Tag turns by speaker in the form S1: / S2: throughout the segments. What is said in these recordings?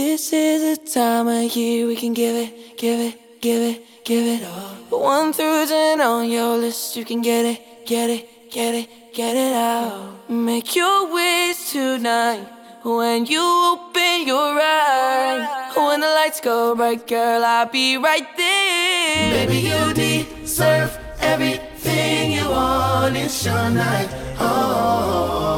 S1: This is the time of year we can give it, give it, give it, give it all. One through ten on your list, you can get it, get it, get it, get it out. Make your wish tonight when you open your eyes. When the lights go bright, girl, I'll be right there.
S2: Baby, you deserve everything you want. It's your night. Oh.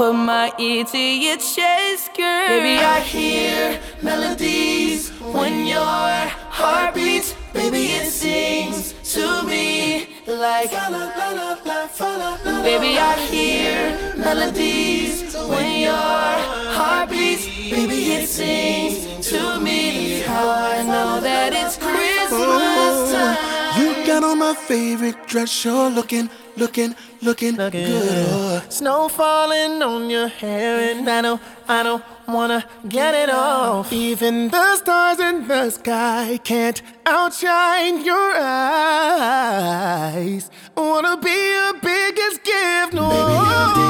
S1: Put my ear to your chest, girl.
S2: Baby, I hear melodies when your heart beats. Baby, it sings to me like la la la la la la la. Baby, I hear melodies when your heart beats. Baby, it sings to me how I know that it's Christmas time.
S3: You got on my favorite dress, you're looking, looking, looking,
S4: Looking
S3: good.
S4: good. Snow falling on your hair, and I don't, I don't wanna get it off. Even the stars in the sky can't outshine your eyes. Wanna be your biggest gift, no.
S2: Baby,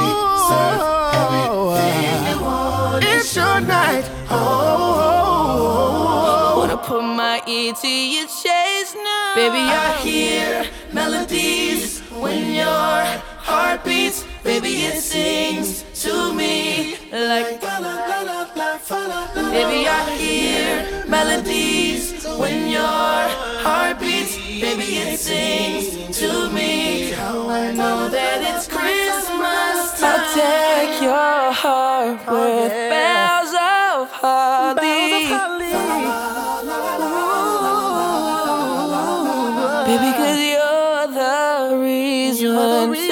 S2: you deserve everything you want.
S4: It's your night. Oh,
S1: Wanna put my ear to your chest now.
S2: Baby, I hear melodies when your heart beats. Baby, it sings to me like. Baby, I hear melodies when your heart beats. Baby, it sings to me how I know that it's Christmas time.
S1: I'll take your heart with Baby, cause you're the reason,
S4: You're the reason.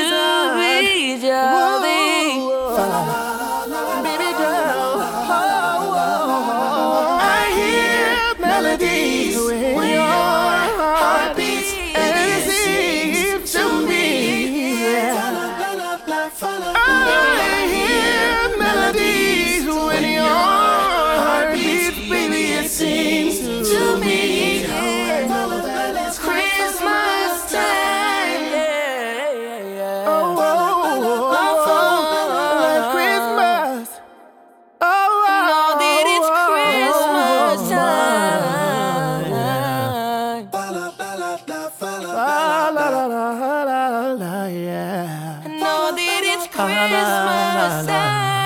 S4: Yeah.
S1: Know that it's Christmas time.